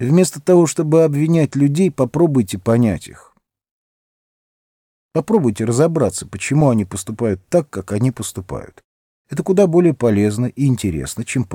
Вместо того, чтобы обвинять людей, попробуйте понять их. Попробуйте разобраться, почему они поступают так, как они поступают. Это куда более полезно и интересно, чем...